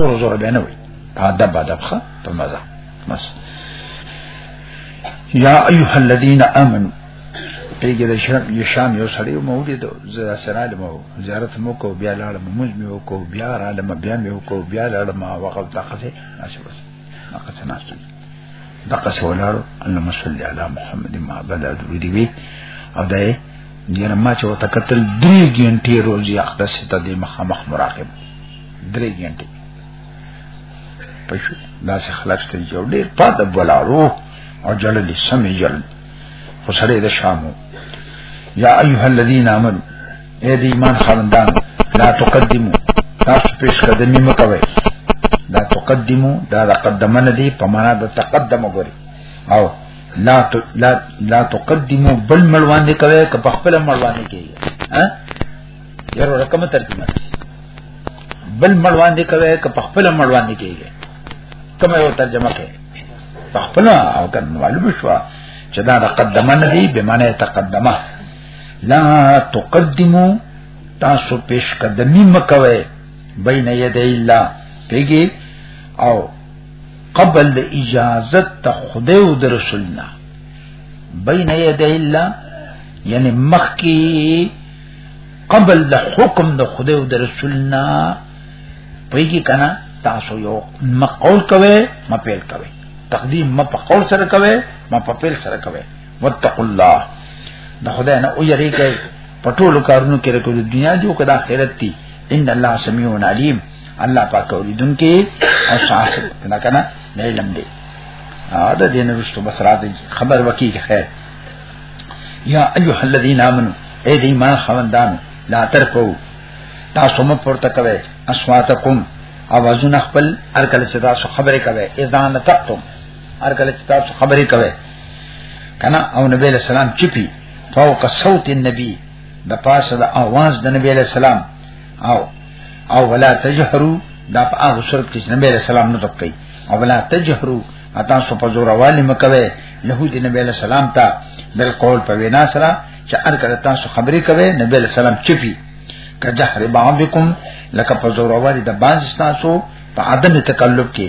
زور زور به نه وي په ادب ادب ښه په مزه بس یا ایها الذین آمنو پیګه د شام یو شام یو سړی مو ولید زه سره لمو زیارت مو کو بیا لاړم موږ میو کو بیا را لمه بیا میو کو بیا لاړم وقف تاخذ اسی بس ناقص نه دقه سولارو اللهم صل علی محمد ما بلا درو دی وی او دا یره ما چې وته قتل درې غنټې روزي اخته سته د مخامخ مراقب درې غنټې پښو دا څه خلاص ته جوړ ډېر پات بولارو او جړلې سمې جړل خو سره د شامو یا ایها الذین آمنوا اے دی ایمان خاندان لا تقدمو تاسو پیش قدمی مکوي لا تقدمو دا دا قدمن دی په معنا د تقدم وګوري او لا ت... لا لا تقدمو بل ملوان دی کوي که په خپل ملوان دی کوي ها یو رقم ترجمه بل ملوان دی کوي که په خپل ملوان دی کوي کومه یو ترجمه کوي په خپل او کنه معلوم شو چې دا د قدمن دی به معنی تقدمه لا تقدمو تاسو پیش قدمی مکوي بین ید الله پیګي او قبل د اجازت ته خدای او د رسولنا بین ید الله یعنی مخکی قبل د حکم د خدای او د رسولنا پیګي کنا تاسو یو مقول کوي مپیل کوي تقدیم مپقول سره کوي مپپیل سره کوي واتقوا الله د خدای نه او یریږئ په ټولو کارونو کې د دنیا دی او د آخرت دی ان الله سميع عليم الله پاک اوریدونکي او صاحب کنه کنه نه علم دی دا دین رسو بس راځي خبر وکي خیر یا ایها الذین آمنو اے دی ما خوندان لا ترکو تاسو مو پورته کوي اسواتکم اوازونه خپل ارکل چې تاسو خبرې کوي اذان تقتم هر کله چې تاسو خبرې کوي کنه او نبی له سلام چپی فوق صوت النبي د پاسه د आवाज د نبی له سلام او او ولا تجهروا دا په هغه صورت کې نبی له سلام نه تکي او ولا تجهروا اتا سو په زور والي مکوي له دې نبی له سلام ته بل قول په وینا سره چې هر کله تاسو خبرې کوي نبی له سلام چپی کجهر بعضکم لکه په زور والي د باز تاسو په عدم تکلف کې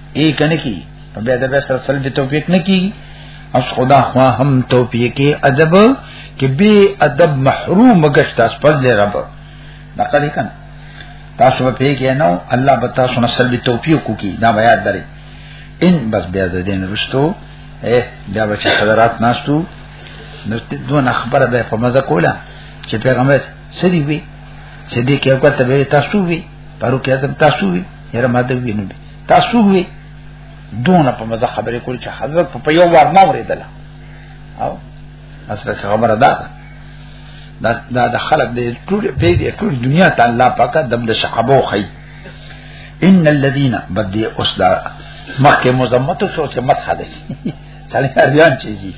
ای کنه کی په بیا د سره سلب توفیق نه کی اوس خدا خوا هم توفیق ادب کې به ادب محروم گشت اس پر دې رب نقل کن تاسو په پیګ نه الله به تاسو نه سلب توفیق کی دا بیا درې ان بس بیا د دین رستو اے بیا بچ حضرات ناشتو نو دون خبره به په مزه کوله چې پیغمبر سړي وي صدیق یو کته به تاسو وي پرو کې تاسو وي یره ماده ویني تاسو وی دونه په مزه خبرې کول چې حضرت په یو وار نه ورېدل او اصله خبره ده دا دا د خلق د ټول په دې ټول دنیا ته الله پاک دم د شعبو خي ان الذين بدي اسدا مخکې مزمت شو چې مت حاله شي سړی اریان چي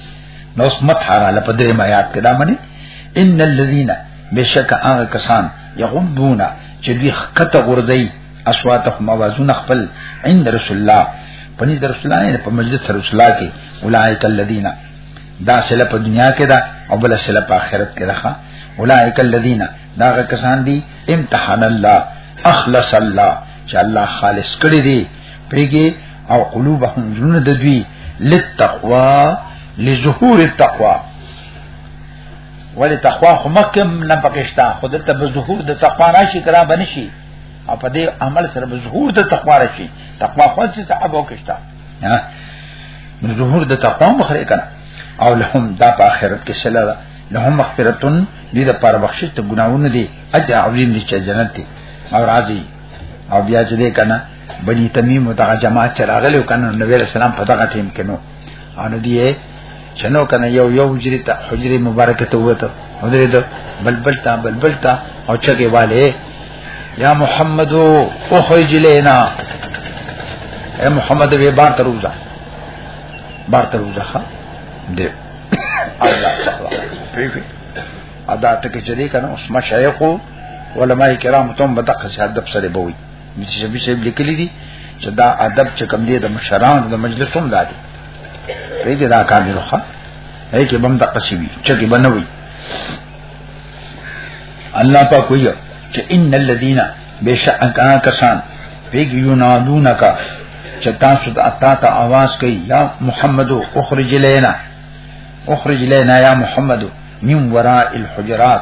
نو مت حاله په دې ما یاد کړه مني ان الذين بشک هغه کسان یغضون چې دوی خطه غردي اصواتهم اوازونه خپل عند رسول الله پنځ رسول الله نه په مجلس رسول الله کې اولائک الذین دا سله په دنیا کې دا او بل سله په آخرت کې راخه اولائک الذین دا کسان دي امتحان الله اخلص الله چې الله خالص کړی دی پرېږي او قلوبهم جنون د دوی للتقوا لظهور التقوا ولی تقوا خو مکه نه پکښتا خود ته به ظهور د تقوا راشي کرا بنشي او په دې عمل سره به ظهور د تقوا راشي تقوا خو څه صحابه وکښتا نو ظهور د تقوا مخره کړه او لهم دا په آخرت کې شلا لهم مغفرتون دې د پر بخشش ته ګناونه دي اجر عظیم دي چې جنت دي او راضي او بیا چې دې کنه بني تمیم او دغه جماعت چې راغلی کنه نبی رسول الله په دغه ټیم کې نو انو دی چنو کنه یو یو حجری ته حجری مبارکه ته وته او دې ته بلبل تا بلبل تا او چګه والے یا محمد او خرج لینا اے محمد وی بار تر وځه بار تر وځه ښا دې الله تعالی پیفي ادا ته کې چلی کنه اوس مشایخو علماء کرام ته هم بدقه شهادت سره بوي چې شبي شیب لیکلي دي چې دا ادب چې کم دی د مشرانو د مجلس هم دادي په دې دا کار دی خو هي کې بم د قصبي چې کې بنوي الله پاک کوي چې ان الذين بشأکان کسان پیګ یونادونک چې تاسو ته اتا ته आवाज کوي یا محمدو اخرج لینا اخرج لینا یا محمدو من وراء الحجرات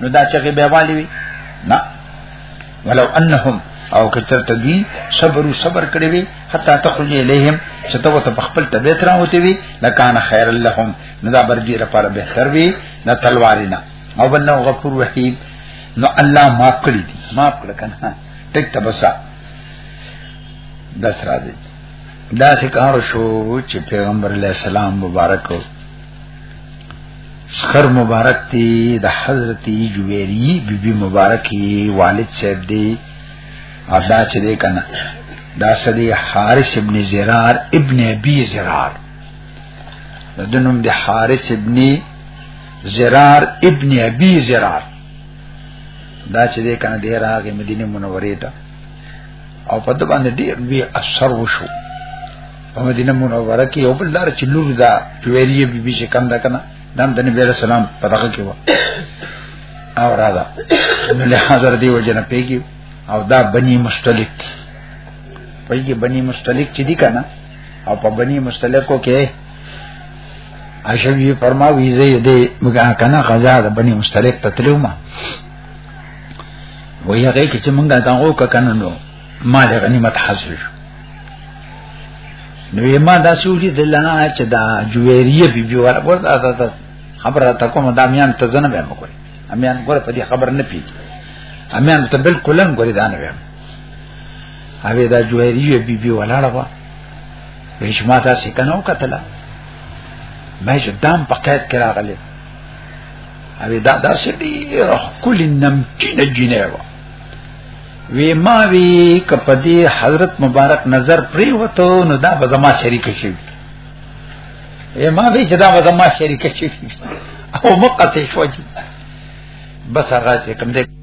نو دا چغه به والی وي نه ولو انهم او کچر تدوی صبر او صبر کړی وي حتا تخرج الیهم چته وته خپل طبیعت را وتی وي لکان خیر لهم نو دا برجی را پر به سر وي نه تلوارینا او بل نو غفور رحیم نو الله معاف کړی دي معاف کړ کنه ټیک تبسا دس راځي دا څه کار شو چې پیغمبر علی السلام مبارک سخر مبارک دی د حضرت جویری بی بی مبارکی والد صاحب دی او دا چې دی کنه دا سدی حارث ابن زرار ابن ابي زرار د دنوم د حارث ابن زرار ابن ابي زرار دا چې دی کنه دی راغی مدینه منوره ته او په دې باندې ډیر وی اثر وشو په مدینه منوره کې یو بل لار چې لور دا جویریه بي بي چې کم ده کنه دام د نبی رسول الله په دغه کې و او را ده نو له حاضر دی وجنه پیګي او دا بني مستلق پیګي بني مستلق چې دي کنه او په بني مستلقو کې اشوی فرما ویزه دې مګه کنه غزا د بني مستلق تتلوما وی هغه کې چې مونږه دا او کنه نو مال غنیمت حاصل شو نو ما دا سوچي دلنا چې دا جويريه بي بي ور ور دا دا خبره تا کوم دا میان ته زنه به مکو امیان ګور په دې خبر نه پی امیان ته بالکل هم ګور دا نه ویم اوی دا جويريه بي بي ولاړه وا وېش ما دا سکنو کتلا مې چې دام په قید کې راغلی اوی دا دا سړي کلی نمکینه جنې وا وی ما وی کپدی حضرت مبارک نظر پری وته نو دا به زما شریک شي ای ما وی چې دا به زما شریک شي او مقته شو چې بس هغه چې کوم دې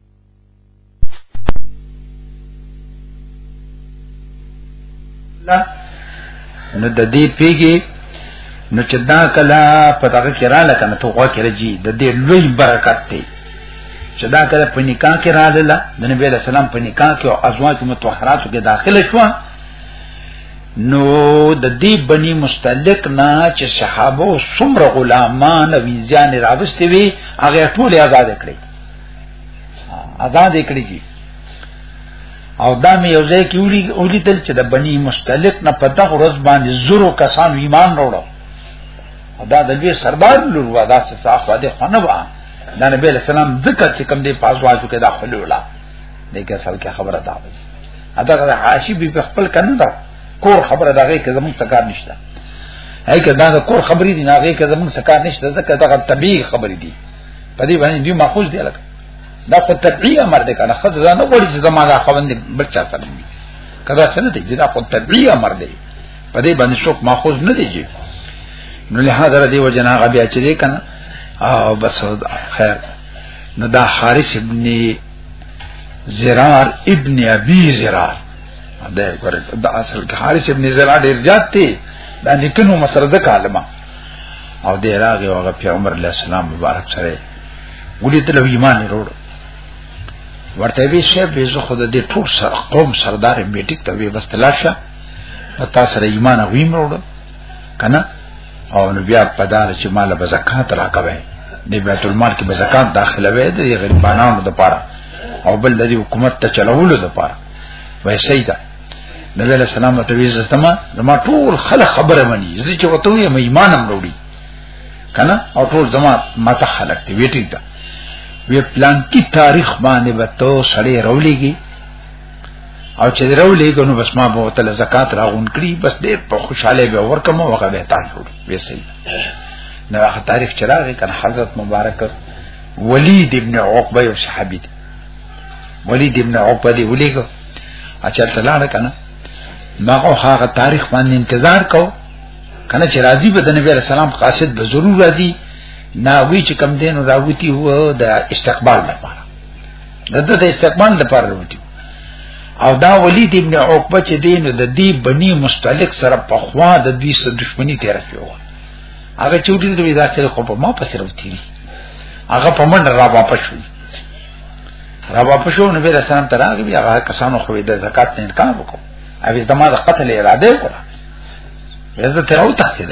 نو د دې پیګي نو چې دا کلا په دغه کې را لکه نو توغه کې راځي د دې لوی برکت دی چې دا کله په نکاح کې راځله د نبی له سلام په نکاح کې او ازواج متطهرات کې داخله شو نو د دې بني مستلق نه چې صحابه او څومره غلامان او انسان راوستي وي هغه ټول آزاد کړی آزاد کړی شي او دا مې یو ځای کې وړي وړي تل چې د بني مستلق نه پته ورځ باندې زورو کسان ایمان وروړو دا د لوی سردار لور و دا چې صاحب دې خنه و دا نبی له سلام ذکر چې کوم دې پاسواجو کې داخل ولا دې کې اصل کې خبره دا وي ادا د عاشی بي په خپل کنه دا کور خبره دا غي کې زموږ څه کار نشته هي کې دا کور خبرې دي نه غي کې زموږ څه کار نشته دا طبيعي خبرې دي په دې باندې دی ماخوذ دی لکه دا خو طبيعي امر دی کنه خدای دا نه غوړي چې زما دا خوند بل چا سره دی کدا څنګه دی دا خو طبيعي امر دی په دې باندې څوک ماخوذ نه دی نو له هغه دی وجنا غبیا چې دی کنه او بس خیر نو دا حارث ابن زرار ابن ابي زرار دا ګور دا اصل کې حارث ابن زرار ډیر جات دی دا لیکنو مسرده کالمه او دې راغی او هغه پیغمبر علی السلام مبارک سره ولې تل ایمان وروړ ورته وی شه به زه خود دې ټول سر قوم سردار میټیک ته وی بس تلاشه پتا سره ایمان غویم وروړ کنه او نو بیا پدار چې مال به زکات راکوي د بیت المال کې به زکات داخله وي د غریبانو لپاره او بل د حکومت ته چلولو لپاره وای سیدا نبی علیہ السلام ته وی زما زما ټول خلک خبره مني زه چې وته یم ایمان هم وروړي کنه او ټول زما ماته خلک دی ویټینګ دا وی پلان کی تاریخ باندې به تو سړی رولېږي او چې رولېږي نو بس ما به وته زکات راغون کړی بس دې په خوشاله به ورکم او هغه به تان وروړي وی صحیح نو هغه تاریخ چراغ کنه حضرت مبارک ولید ابن عقبه یو صحابي دی ولید ابن عقبه دی ولیګو اچھا تلاړه کنه ما خو هغه تاریخ باندې انتظار کو کنه چې راضی به د نبی علی السلام قاصد به ضرور راضی ناوی چې کم دین راوتی هو د استقبال لپاره دته د استقبال لپاره راوتی او دا ولید ابن عقبه چې دین د دی بنی مستلق سره په خوا د دوی سره دښمنی تیر شو هغه چوټی د ویدا سره خو په ما پسې راوتی هغه په منډه را واپس شو را واپس شو نبی رسول سلام تراغي بیا هغه کسانو خو د زکات نه انکار وکړ او د ما د قتل اراده وکړه یزه ته او تختید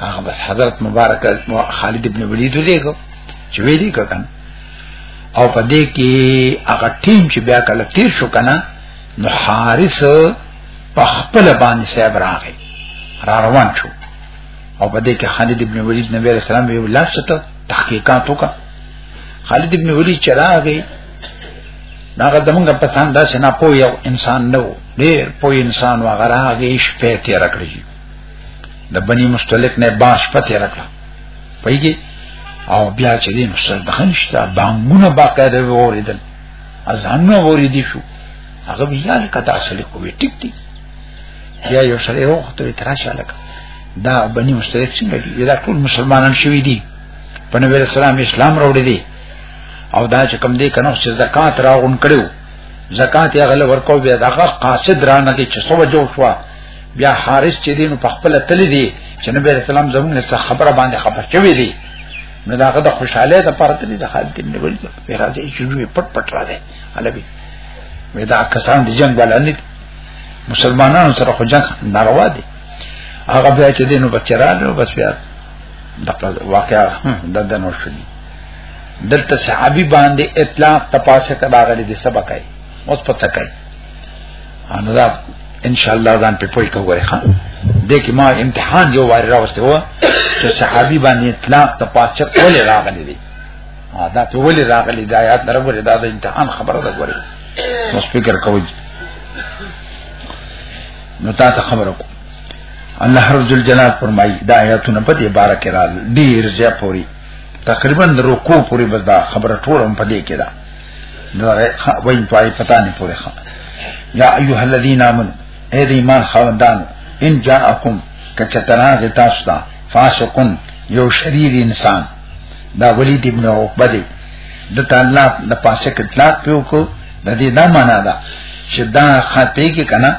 هغه بس حضرت مبارک خالد ابن ولید ولېګو چې ویلي ککن او په دې کې هغه ټیم چې بیا کله تیر شو کنه نو حارث په خپل باندې صاحب راغی را روان شو او په دې کې خالد ابن ولید نبی رسول الله وی ولاشته تحقیقات وکړه خالد ابن ولید چراغی هغه زمونږ په سان داسې نه پوه یو انسان نو ډیر پوه انسان و هغه راغی شپه تیر کړی د بنی مستلق نه با شپه تیر کړه پیږي او بیا چې دین سره د خنشته بانګونه باقاعده وریدل ازانو وریدي شو هغه بیا لکه تاسو له کوی ټیک ټیک بیا یو سره یو وخت تراشه لکه دا بنی مستلق څنګه دي دا ټول مسلمانان شوي دي په نبی اسلام اسلام راوړي دي او دا چې کم دي کنه چې زکات راغون کړو زکات یې غل ورکو بیا دغه قاصد رانه کې چې سو جو شو بیا حارس چې دین په خپل تل دي چې نبی اسلام زمونږ څخه خبره باندې خبر چوي دي نو داغه د خوشاله د پاره تل د خالد بن ولید په را دي چې دوی پټ پټ را دي علوی ودا کسان د جنگ ولنی مسلمانانو سره خو جنگ ناروا دي هغه بیا چې دینو بچرانو بس بیا دغه واقعا د دنو شدي دلته صحابي باندې اطلاق تپاسه کړه غلي دي سبق کوي اوس پڅ کوي ان دا ان شاء الله ځان په پوي کوي ښا د کې ما امتحان یو واری راوسته و چې صحابي باندې اطلاق تپاسه کولې راغلي دي دا په ولې راغلي دا یاد دربره دا د امتحان خبره ده ګوري اوس فکر کوي نو تا ته خبره کوم الله رب ذل جلال فرمایي دا آیاتونه په دې بار کې را ډیر ځای پوری تقریبا رکوع پوری بس دا خبره ټول هم په دې کې ده نو وای په آی پتا نه پوری ښه یا ایه الذین امن اے د ایمان خاوندان ان جاءکم کچتنا ز تاسو ته فاسقن یو شریر انسان دا ولید ابن عقبه دی د تعالی د پاسه کتلات پیو کو د دې دا معنا ده چې دا خاطې کې کنه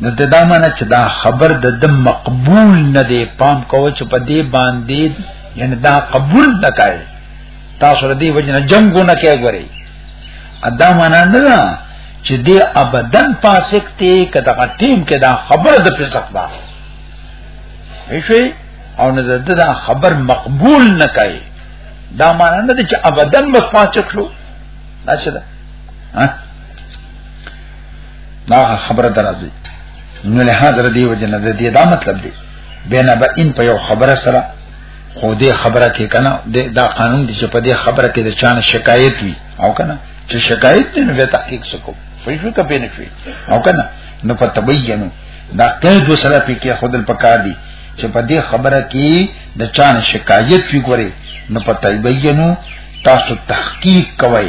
نو د دا معنی چې دا خبر د د مقبول نه دی پام کوو چې په دې باندې یعنی دا قبول نه کوي تاسو ردی وجنه جنگونه کوي غوري ادا معنی نه ده چې دې ابدن فاسق ته کدا ټیم کې دا خبر د فسق ده هیڅوي او نه د دا خبر مقبول نه کوي دا معنی نه ده چې ابدن بس فاسق شو دا څه ده ها دا خبره درازي نو له حاضر دی وجنه د دې دا مطلب دی بنا به ان په یو خبره سره خو دې خبره کې کنه دا قانون دی چې په دې خبره کې د چانه شکایت وي او کنه چې شکایت نه وي تحقیق سکو فیشو کا پینې شي او کنه نو په تبینو دا قید وسره پی کې خودل پکار دی چې په دې خبره کې د چانه شکایت وي ګوري نو په تبینو تاسو تحقیق کوئ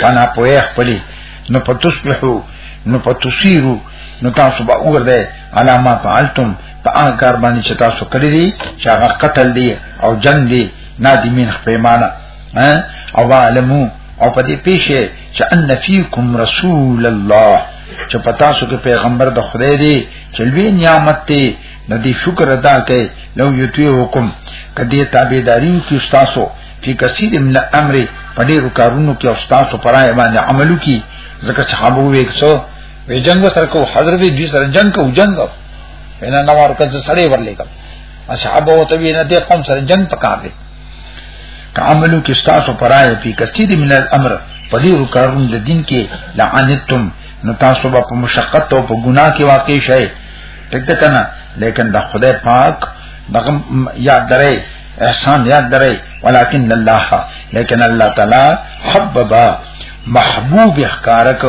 کنا پوهه خپلې نو پتصبحو نو پتصيرو نو تاسو به وګرځي علامه فعلتم په هغه کار باندې چې تاسو کړی دي چې هغه قتل دی او جنگ دی نادمین خپېمانه او علمو او په دې پیښه چې ان فیکم رسول الله چې پتا سو کې پیغمبر د خدای دی چې لوی نعمت دی ندی شکر ادا کړئ لو یتیو حکم کدی تابعداریو کې تاسو په کثیر من امر په ډیرو کارونو کې او تاسو پرای باندې عملو کې ځکه چې هغه وې څو وی جنگ سره کو حضرت دوی سره جنگ کو جنگ انا نو ورکه سره ورلې کوم اصحاب او ته وینه دې قوم سره جنگ پکار دي عملو کې تاسو پرای په کثیر من الامر په ډیرو کارونو د دین کې لعنتم نو تاسو به په مشقت او په ګناه کې واقع شئ ټک کنه لیکن د خدای پاک دغه یاد درې احسان یاد درې ولکن الله لیکن الله تعالی حبب محبوب اخکارک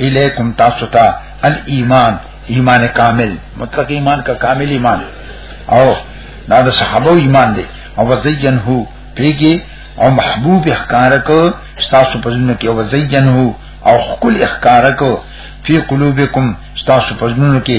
الیکم تاسو ته الايمان ایمان کامل مطلق ایمان کا کامل ایمان او دا د صحابه ایمان دی او وزین هو پیږي او محبوب اخکارک تاسو په ژوند کې وزین هو او خپل اخکارک فی قلوبکم تاسو په ژوند کې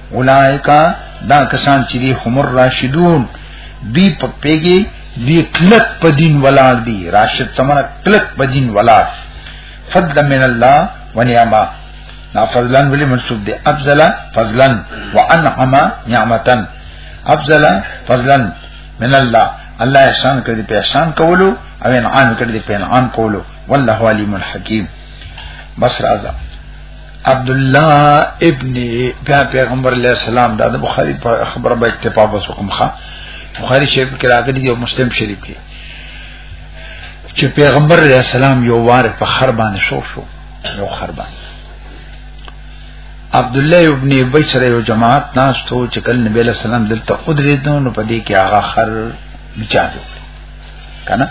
اولائکا دا کسان چې دي همر راشدون دی په پیګي دی کلک په دین ولار دی راشد سمره کلک په دین ولار فضل من الله ونعمه نا فضلن ولی منصوب دی افضل فضلن وانعم نعمتا افضل فضلن من الله الله احسان کړی په احسان کولو او انعام کړی په انعام کولو والله علیم الحکیم بس راځه عبد الله ابن بیا پیغمبر علیہ السلام دا د بخاری په خبره به اکتفا وسوم ښا بخاری شریف کې راغلی دی او مسلم شریف کې چې پیغمبر علیہ السلام یو وار په خر باندې شو شو یو خر باندې عبد الله ابن ابي سره یو جماعت ناس ته چې کله نبی له سلام دلته قدرې ته نو پدې کې هغه خر بچا دی کنه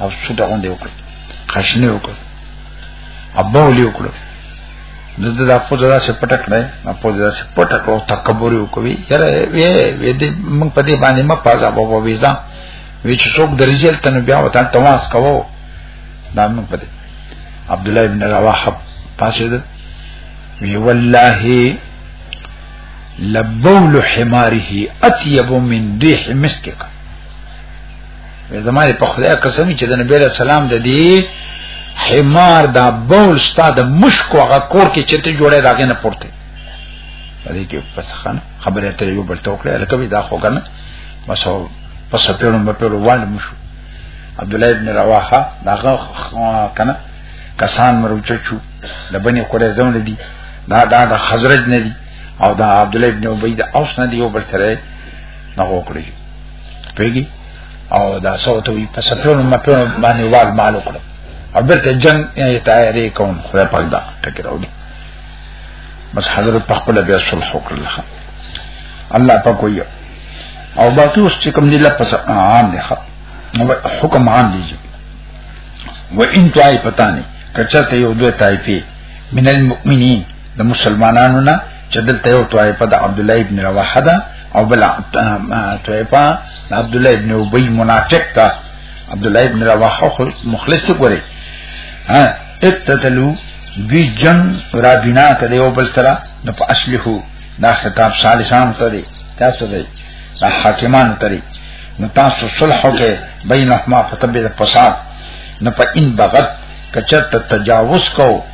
او څه ډول دی وکړ خښنه وکړ ابا ولي وکړو دته دا په دغه څه پټک نه په دغه څه پټک او تکبر وکوي یره وې وې دې موږ په دې باندې ما پازا په وو ویزا وی چې څوک درځل تنه بیا وته تماس کوو دا موږ په دې عبد الله ابن رواحه پاسه ده وی والله لبول حماره اطيب من ريح مسكك زماري په خدای قسم چې د نبی له سلام د دې حمار دا بول ستا د مشکو هغه کور کې چې ته جوړه داګه نه پورته دې کې پس خان خبره ته یو بل توکړه لکه دا خو کنه بس پس په پیرو په پیرو وړاندې مشو عبد الله ابن رواحه داغه کنه کسان مروچچو د بني قریظه زمون دي دا دا د خزرج نه دي او دا عبد الله ابن ابي د اوس نه دي یو بل سره نه وکړي پیږي او دا صوت وي په سپلونو مپلونو باندې وال مال وکړو او برته جنگ یې تیارې کوم خدای پاک دا ټکی راوړي بس حضرت په خپل بیا صلح وکړل الله پاک وي او باقي اوس چې کوم دي لپس عام دي حکم عام دي و ان توای پتا نه کچته یو دوه تایفي من المؤمنین د مسلمانانو نه چې دلته یو طائفه د عبد الله ابن رواحه ده او بل طائفه د عبد الله ابن ابي منافق ده عبد الله ابن رواحه مخلص ته ګوري ها اتتلو دوی جن را بنا کړي او بل سره د اصله دا خطاب صالحان ته دي تاسو دي دا حاکمان ته دي نو تاسو صلح کې بینهما فتبه فساد نو په ان بغت کچت تجاوز کو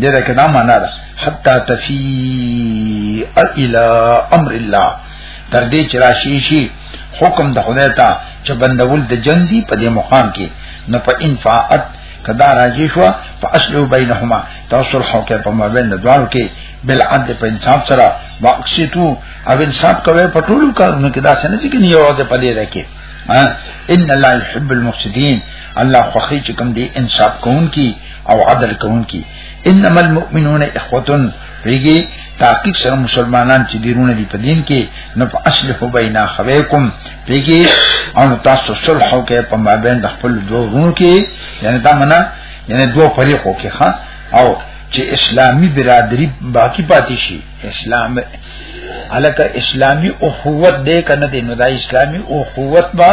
دې دا کدا معنا ده حتا تفی الى امر الله تر دې چې راشي شي حکم د خدای ته چې بندول د جنگ دی په دې مقام کې نه په انفاعت کدا راځي شو په اصل بینهما توصل حق په مابین د دوار کې بل عد په انصاف سره واقصتو او انصاف کوي په ټولو کارونو کې دا څنګه چې نیو ده په دې راکې ان الله يحب المفسدين الله خوخي چې کوم دي انصاف کوونکي او عدل کوونکی انما المؤمنون اخوتن ریګي تحقیق سره مسلمانان چې دیرونه دي په دین کې نو اصلح بین اخویکم ریګي او تاسو صلح او کې په مابین د خپل دوه ورونو کې یعنی دا معنا یعنی دوه فریقو کې ښا او چې اسلامی برادری باقی پاتې شي اسلام الکه اسلامی اخوت دې کنه دې نو دا اسلامی اخوت با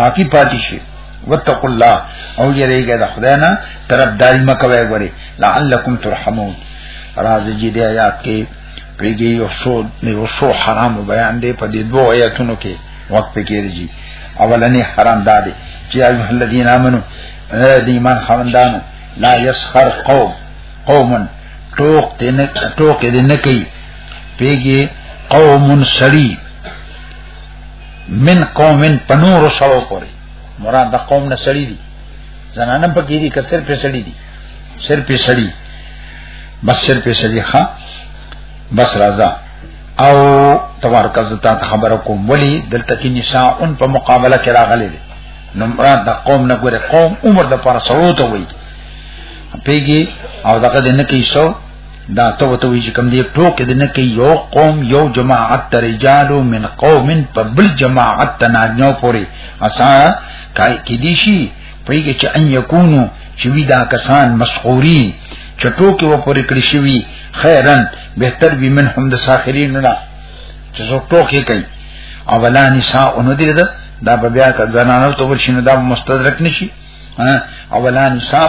باقی پاتې شي واتقوا الله او یریګه د خدای نه طرف دای مکوي غوري لعلکم ترحمون راز جی دی آیات کې پیږي یو شو یو شو حرام بیان دی په دې دوه آیاتونو کې وخت پکېږي اولنې حرام دادي چې ایه الذین امنو د ایمان خوندانو لا یسخر قوم قومن ټوک دې نه ټوک دې نه کوي پیږي قوم سړی من قومن پنور سره پوري مراد د قوم نه سړی دي زنانم پکې دي که صرف سړی دي صرف سړی بس صرف سړی ښا بس راځه او تبارک زتا خبر کوم ولی دلته کې نساء ان په مقابله کې راغلي دي نو مراد د قوم نه ګوره قوم عمر د پر سړو ته وایي پیږي او دغه د نه کې شو دا ته وته وی چې کوم دی ټوکې د نه کې یو قوم یو جماعت تر رجال من قوم په بل جماعت تنا نیو پوری اسا کای کې دی شي پېږي چې ان یکونو چې وی دا کسان مسخوري چټو کې و پوری کړی شي وی خیرن بهتر وی من هم د ساخرین نه چې زو ټوکې کوي او ولا نساء ان دې دا دا بیا ک زنانو ته ورشي نه دا مستدرک نشي او ولا نساء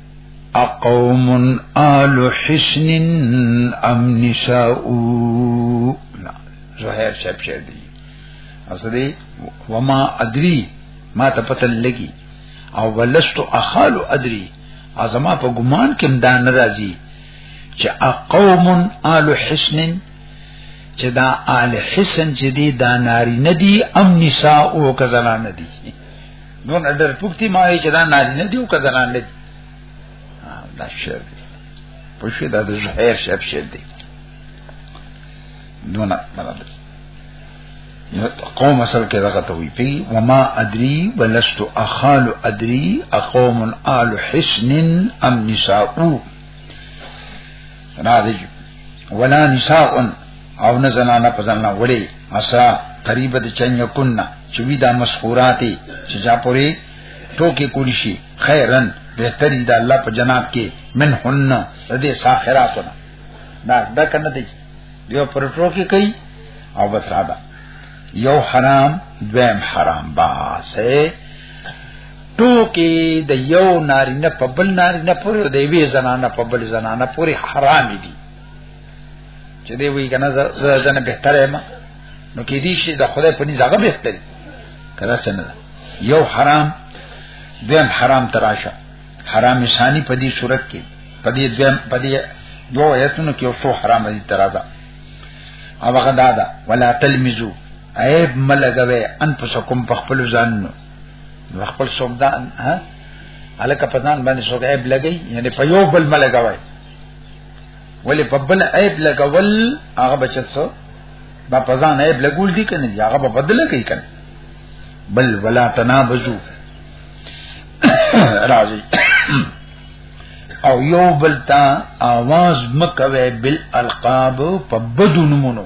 اقوم آل حسن ام نساء ظاهر شپ شه دی اصلي وما ادري ما ته پته لګي او ولست اخال ادري ازما په ګمان کې دا ناراضي چې اقوم آل حسن چې دا آل حسن چې دی دا ناری ندی ام نساء او کزنان ندی نو نډر پوښتې ما یې چې دا نارینه دی او که زنان دی دا شعر دی په شعر دا د زهیر شعر شعر دی نو نه مراد قوم اصل کې دغه ته وی پی وما ادري ولست اخال ادري اقوم آل حسن ام نساء راځي ولا نساء او نه زنانه په ځان وړي اسا قریب د چن یکن چوي دا مسخوراتي چې جا پوری ټوکی کولی شي خیرن بهتري دا الله په جنات کې من هن دې ساخراتونه دا دا کنه دی یو پر ټوکی کوي او بس راځه یو حرام دویم حرام با سه ټوکی د یو نارینه په بل نارینه پورې د یوې زنانه په بل زنانه پورې حرام دي چې دی وی کنه زنه بهتره ما نو کې دي شي د خدای په نيزه بهتري کله څنګه یو حرام دیم حرام تراشه حرام ثانی په دې صورت کې په دې دیم په دې دوه آیتونو کې یو څو حرام دي تراځه او هغه دادا ولا تلمزو عیب ملګوي ان پسکم په خپل ځان نو خپل څوک دا ها الکه په ځان باندې څوک عیب لګي یعنی په یو بل ملګوي ولې په بل عیب لګول هغه بچت سو با په ځان عیب لګول دي کنه هغه په بدل کوي کنه بل ولا تنابزو راځي او یو بل تا आवाज مکوي بل القاب په بدو نمونو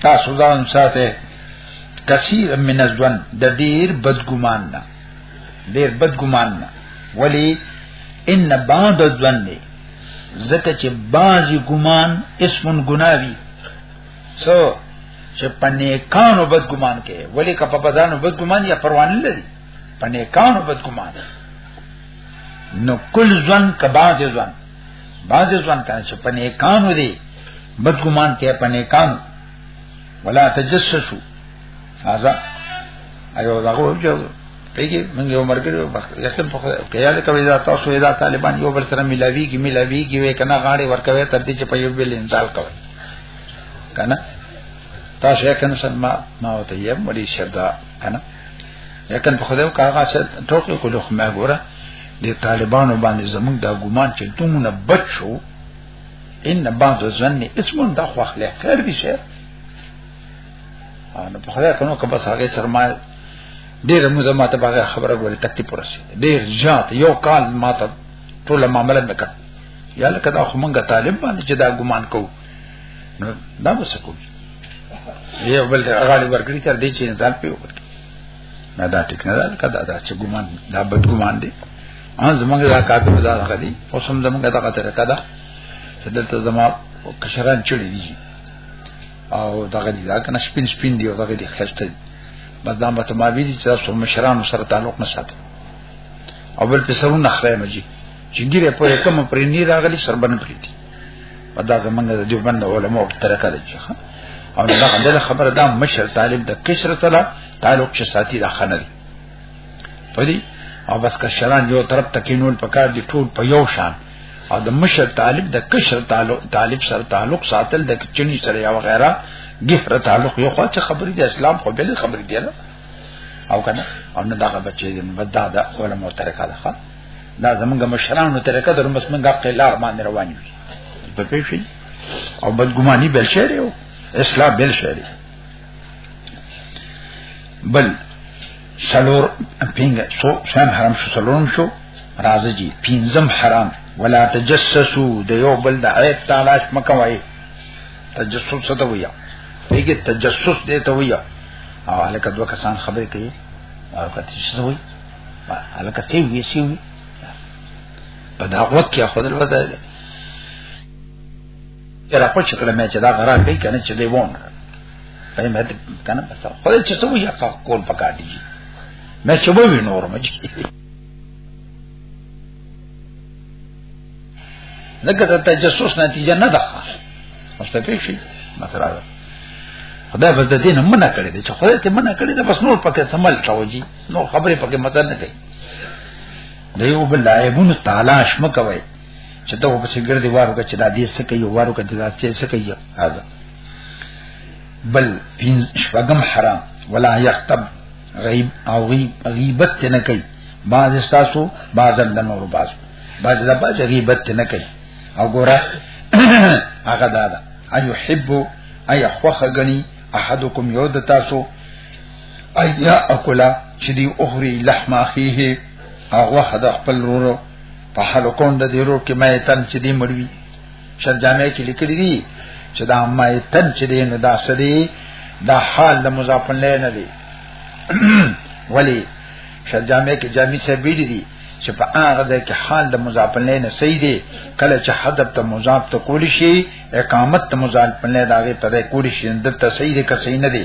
تاسو ځان ساته کثیر من الظن د ډیر بدګمان نه ډیر بدګمان نه ولی ان بعض الظن زکه چې بعضی ګمان اسمن ګناوی سو چې پنه کانو بدګمان کې ولی که په بدانو بدګمان یا پروان نه لري پنه کانو بدګمان نو کل ځن کباز ځن باز ځوان کان چې په نیکانو دی بدګمان ته په نیکانو ولا تجسسو هاذا ایو داغه جو پیګي موږ یو مرګ یو بس یقین په خیال کوي دا تاسو ادا طالبان یو بل سره ملاوي کی ملاوي کی وې کنه غاړي ورکوي تر دې چې په یو بل انزال کوي کنه تاسو یې کنه سن ما ما وته یې مړي شدا کنه یکن په خدای کا هغه څه ټوکې کولو خو مې ګوره د طالبانو باندې زمونږ دا ګومان چې دومره بچو ان بعض ځن اسمن دا خو اخلي خیر دي شه نو په خدای کنو که بس هغه سرمایه ډیر موږ ما ته باغه خبره غوړي تکلیف ورسې ډیر جات یو کال ما ته ټول معاملې مکړ یا لکه دا خو مونږه طالب باندې چې دا ګومان کوو نو دا به څه کوي یو بل ته غاړي ورګړي تر دې چې انسان په وکړي نه دا ټیک نه ده کدا دا چې ګمان دا بد ګمان دی ان زمونږ دا کافي مزه غلي او سم زمونږ دا قطر کدا دلته زما کشران چړي دي او دا غلي دا کنه سپین سپین دی او دا غلي خسته دی بس دا مته ما ویلي چې تاسو مشران سره تعلق نه ساتي او بل په سرونه خره مجي چې ګیره په کوم پرې نه راغلي سربن پرې دي دا زمونږ د دیوبند علماء په طریقه ده چې او دا غندله خبره دا مشر طالب د کشر سره تعلق چې ساتي دا خنل پدې او بس کشران یو طرف تکینول پکار دي ټول په یو شان او د مشر طالب د کشر تعلق طالب سره تعلق ساتل د کچنی سره یا وغیرہ ګهره تعلق یو خو څه خبرې د اسلام خو بل خبرې دی او کنه او نه دا بچی دی بدا دا علماء طریقه ده دا زمونږ مشرانو طریقه در مسمنګ حق لار باندې روان وي په پیښې او بدګماني بل شعر یو اصلاح بل شعر بل سلور پینګ سو سم حرام شو سلورم شو راځي جی پینزم حرام ولا تجسسو د یو بل د عیب تلاش مکوای تجسس څه ته ویا پیګه تجسس دې ته ویا او الکه دوه کسان خبرې کوي او کته څه وایي الکه سی وی سی وی په دا وخت کې خدای ودا تیرا په شکل مې چې دا غرار کوي کنه چې دی وونه په مې کنه بس خدای چې څه وی کا کول پکا دی مې چې به وی نور مې لکه ته تجسس نتیجه نه ده اوس په پیښې مسره ده خدای بس د دین منع کړی دی چې خدای ته منع کړی دی بس نور پکې سمل کوي نو خبرې پکې مطلب نه کوي د یو بل لایبونو تلاش مکوي چې ته په څیر ګرځي وارو کې چې دا دې څه کوي وارو کې دا چې څه کوي هاذا بل پین شپغم حرام ولا یختب غیب او غیب غیبت ته نه کوي باز استاسو باز د نور باز باز د باز غیبت ته نه کوي او ګوره هغه دا ده ايحب اي خوخه غني احدکم یو د تاسو ایا اکلا چې دی اخری لحم اخیه هغه خد خپل رورو په حالو کون د دې رور کې مې تن چې دی مړوي شر جامع کې لیکل دي چې دا مې تن چې دی نو دا سدي دا حال د مضاف نه نه دی ولی شر جامع کې جامع څه بیل دي چې په هغه د کې حال د مضاف نه نه صحیح دی کله چې حذف ته مضاف ته کول شي اقامت ته مضاف نه داغه په کول شي د تصحیح کې صحیح نه دی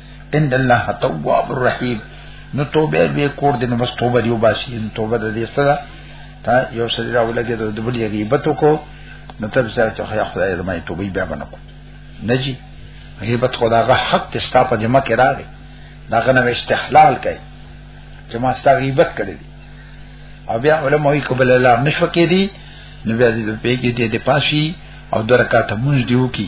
ان الله تواب الرحیم نو توبه به کور دې نو بس توبه دی وباسي نو توبه دې سره تا یو سړي راولګي د بل یې غیبت وکړو نو تر ځای ته خیا خدای دې مې توبه بیا باندې کو نجی غیبت خداغه حق ته ستا په جمع کې راغی داغه نو استحلال کوي چې ما ستا غیبت کړی دی او بیا علماء یې قبل الله نشو کې دي نو بیا دې په کې دې پاشي او درکاته مونږ دیو کی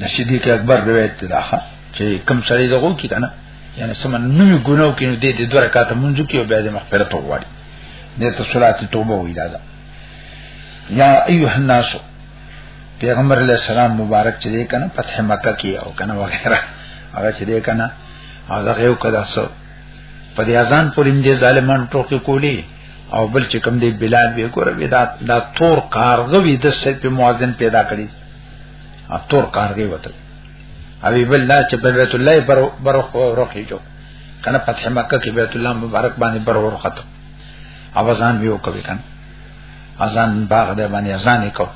د صدیق اکبر روایت ده ښه چې کم سړی دغه کی کنه یعنی سم نو ګناو کې نو دې د دوه رکعات منځو کې او بیا د مغفرت وغواړي دې ته صلات توبه وی راځه یا ایه الناس پیغمبر علیہ السلام مبارک چې دې کنه فتح مکه کې او کنه وغیرہ هغه چې دې کنه هغه یو کدا سو په دې اذان پورې دې ظالمان ټوکې کولی او بل چې کوم دی بلال به ګوره وی دا دا تور کارغه وی د سې په موازن پیدا کړی ا تور کارغه وته او بل لا چې په بیت الله بر بر روخی جو کنه فتح مکه کې بیت الله مبارک باندې بر ور ختم اوازان به وکوي کنه اذان باغ دې باندې اذان وکړو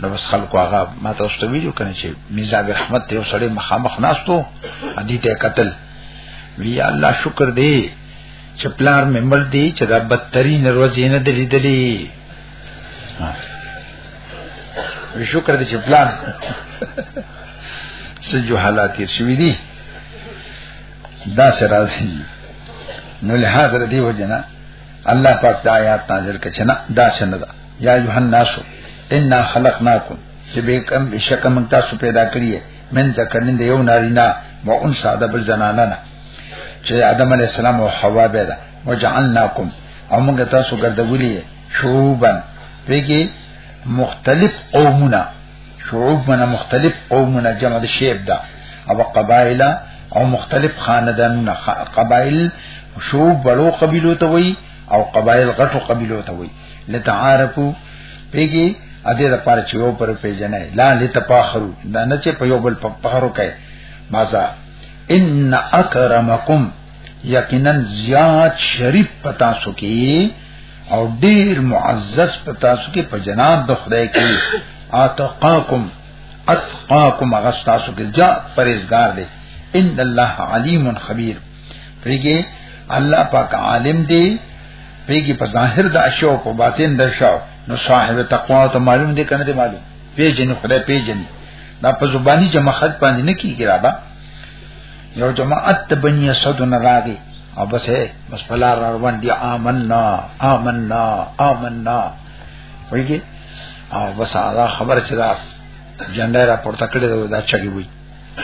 نو بس خلکو هغه ما تاسو ته ویډیو کنه چې میزا رحمت ته سړی مخامخ ناستو ادي ته قتل وی الله شکر دې چې پلار مې مړ دی چې دا بدترین ورځې نه دی لیدلې شکر دې چې پلان سجو حالات یې شوې دي دا سره راځي نو له حاضر دی وجنا الله پاک دا آیات نازل کړي نه دا څنګه دا یا یوحنا سو ان خلقناکم چې به کم بشکم تاسو پیدا کړی من ذکرین د یو نارینا و انسا د بل زنانه چې آدم علی السلام او حوا به ده وجعلناکم او موږ تاسو ګرځولي شعوبا پیږي مختلف قومونه شعوب من مختلف قومونه جمع د شیب ده او قبایل او مختلف خاندانونه قبایل شعوب بلو قبیلو ته وای او قبایل غټو قبیلو ته وای لتعارفو پیږي ا دې لپاره چې یو پر پیژنې لا لته پاخرو دا نه چې په یو بل په پخرو کوي مازه ان اکرمکم یقینا زیات شریف پتا سو کی او ډیر معزز پتا سو کی په جناب د خدای کی اتقاکم اتقاکم غستا سو کی جا پرهیزګار دی ان الله علیم خبیر پریګه الله پاک عالم دی پیږي په ظاهر د اشیاء په باطن د اشیاء نو صاحب تقوا ته معلوم دي کنه دي معلوم پیژنې خدای پیژنې دا په زبانی جمع خط باندې نه کیږي را با یو جماعت ته بنی اسد نه راغی او بس ہے بس پلا روان دی آمنا آمنا آمنا ویږي او بس دا خبر چې دا جنډه را پورته کړی دا چګي وي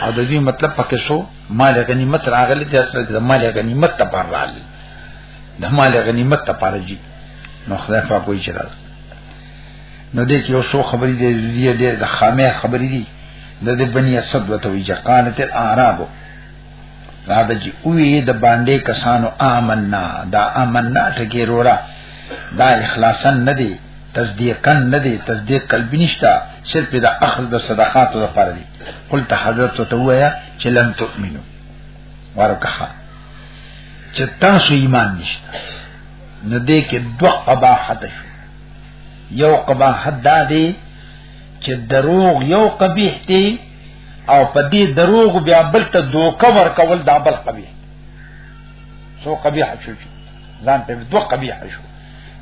او د دې مطلب پکې شو مال غنیمت راغلی چې اصل د مال غنیمت ته پر راغلی د مال غنیمت ته پر جی نو خدای په کوئی چرته نو دې یو څو خبرې دې دې دې د خامه خبرې دي د دې بنی اسد وته وی جقانت الاعراب دا د جی اوې د باندې کسانو آمنا دا آمنا ټکی رورا دا اخلاصا نه دی تصدیقا نه دی تصدیق قلبی نشتا صرف دا اخذ د صدقات لپاره دی قلت حضرت ته وایا چې لن تؤمنو ورکه چې تاسو ایمان نشته نو دې کې دوه قباحت شو یو قباحت دا دی چې دروغ یو قبیح دی او په دې دروغ بیا بل ته دوکه ور کول دا بل قبیح سو قبیح شو ځان په دوه قبیح شو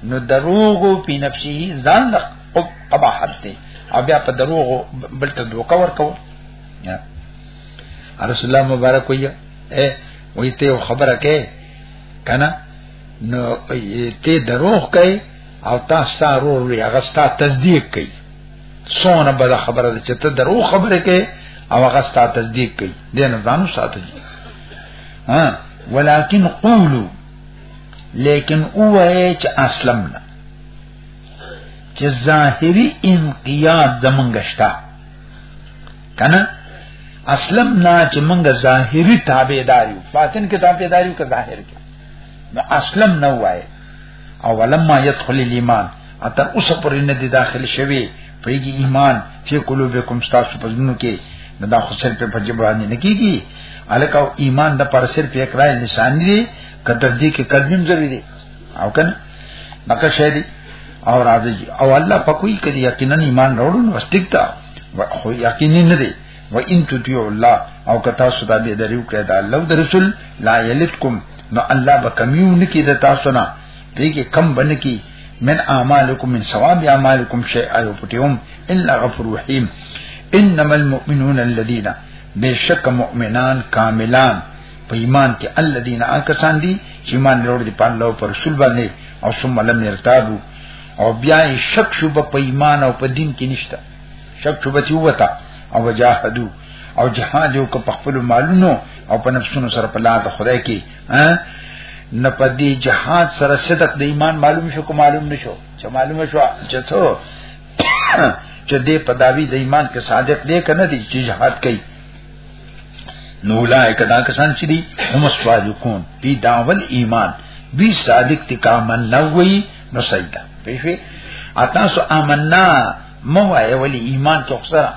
نو دروغ په نفسه ځان له قباحت دی او بیا په دروغ بل ته دوکه ور کول رسول الله مبارک ویه اے ویته خبره کې کنه نو ته دروغ کوي او تاسو ته ورور وي هغه ستا تصدیق کوي سونه بل خبره ده چې ته دروغ خبره کوي او هغه ستا تصدیق کوي دین ځانو ساتي ها ولکن قولو لیکن اوه چې اسلمنا چې ظاهری انقیاد زمونږشتا کنه اسلمنا چې مونږ ظاهری تابعداري فاتن کې تابعداري که ظاهر کې نو اصلا نه وای او ولما يدخل الايمان اتر اوس پرې نه دي داخل شوی پیږي ایمان فی قلوبکم تاسو په ځنو کې نو دا خو صرف په جبانی نه کیږي الکه ایمان د پر صرف اقرا لسان دی کته دې کې قلبیم ضروری دی او کنه بکه شه دی او راځي او الله په کوئی کې یقینا ایمان راوړل واستګتا خو یقیني نه دی و ان تطیع الله او که تاسو دا به دریو کړه دا الله د رسول لا یلتکم نو الله به کمیو نکی د تاسو نه دیګه کم بن کی من اعمالکم من ثواب اعمالکم شیئا یوپټیوم الا غفور رحیم انما المؤمنون الذين بشک مؤمنان کاملان په ایمان کې الذين اکسان دي چې ایمان لري دي په الله او پر رسول باندې او ثم لم يرتابوا او بیا شک شوب په ایمان او په دین کې نشته شک شبتی وتا او وجاهدو او جهاد یو په خپل مالونو او په نفسونو سره په لار د خدای کې نه پدې جهاد سره صدق د ایمان معلوم شو کو معلوم نشو چې معلوم شو چې څو چې دې پداوی د ایمان کې صادق دی کنه دی چې جهاد کوي نو لای کدا کسان چې دي هم سوالکون په داول ایمان بی صادق تکامن نووی نو سجده پیفی اتاسو آمنا موای ولی ایمان کې خسره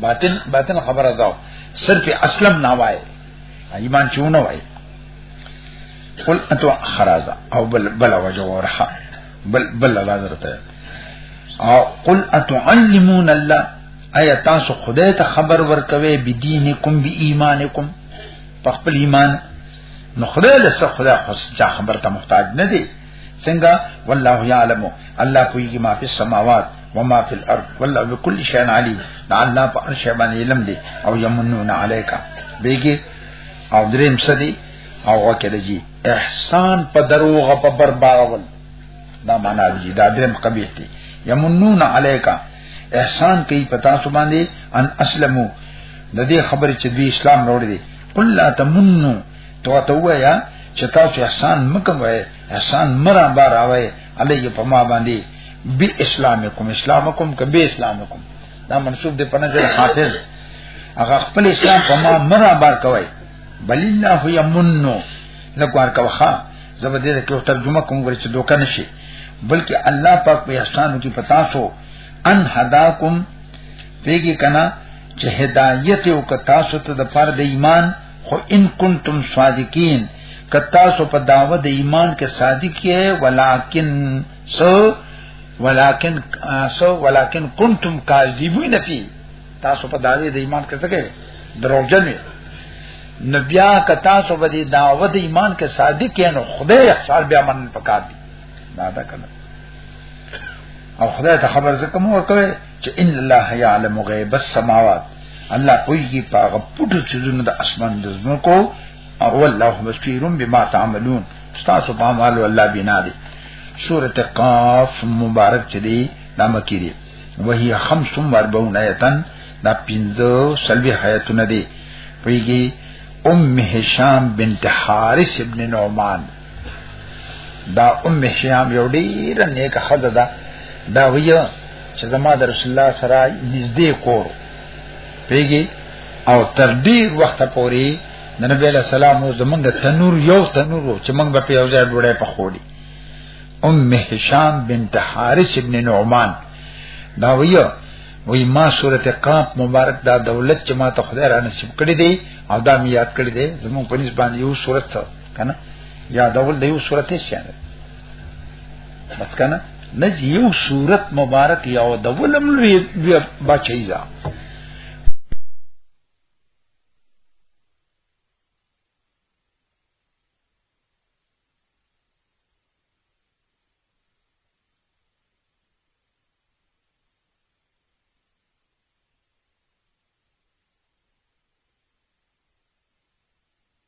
باطن باطن خبره دا صرف اسلم نه وای ایمان چونه وای قل انتو خرازا او بل بل وجه ورحا بل بل لازرته او قل اتعلمون الله ایا تاسو خدای ته خبر ورکوي بدینکم بی ایمانکم په خپل ایمان نو خدای له څخه خدای خو ځا خبر ته محتاج نه دی څنګه والله يعلم الله کوي ما په سماوات و ما په الارض والله بكل شيء عليم دا الله په هر شي باندې علم دی او يمنون عليك بیګي او دریم سدي او وکړه جی احسان په دروغ په بربارول دا معنا دی دا دریم قبیح دی يمنون عليك احسان کوي پتا سو باندې ان اسلمو د دې خبرې چې دوی اسلام راوړي قل لا تمنو تو ته وایا چې تاسو احسان مکوئ احسان مرا بار اوي علی په ما باندې بی اسلامکم اسلامکم ک بی اسلامکم دا منسوب دی په نظر حافظ هغه خپل اسلام په ما مرا بار کوي بل الله یمنو لکوار کوخه زبر دې کې ترجمه کوم ور چې دوکه نشي بلکې الله پاک په احسانو کې پتا سو ان هداکم پیګی کنا چې هدایت او کتا سو ته د فرد ایمان خو ان کنتم صادقین کتا سو په داوه د ایمان کې صادق یې ولکن سو ولکن سو ولکن کنتم کاذبین فی تاسو په داوی د ایمان کې څه کې دروغجن یې نبیا کتا سو په دې داوه د ایمان کې صادق یې نو خدای احسان بیا من پکار دی دا دا کنه او خدای ته خبر زکه مور کوي چې ان الله يعلم غيب السماوات الله پويږي په هغه پټو چیزونو د اسمان د زمکو او الله بصير بما تعملون تاسو په مال الله بنا دي سوره قاف مبارک چې دی نامه کړي وهي 45 آیتن دا پنځه سلوي حیاتونه دي پويږي ام هشام بنت حارث ابن نعمان دا ام هشام یو ډیر نیک خزه ده دا ویو چې زما د رسول الله سره نږدې کور پیږي او تر ډیر وخت پوري د نبی له سلام او زمونږ تنور یو تنور چې موږ به په یو ځای ډوړې په خوړي ام هشام بنت حارث ابن نعمان دا ویو وی ما سورته قاف مبارک دا دولت چې ما ته خدای را نصیب کړی دی او دا می یاد کړی دی زموږ په نسبت یو سورته کنه یا ډول د یو صورت شان بس کنه نه یو صورت مبارک یا د ولم لوی بچی دا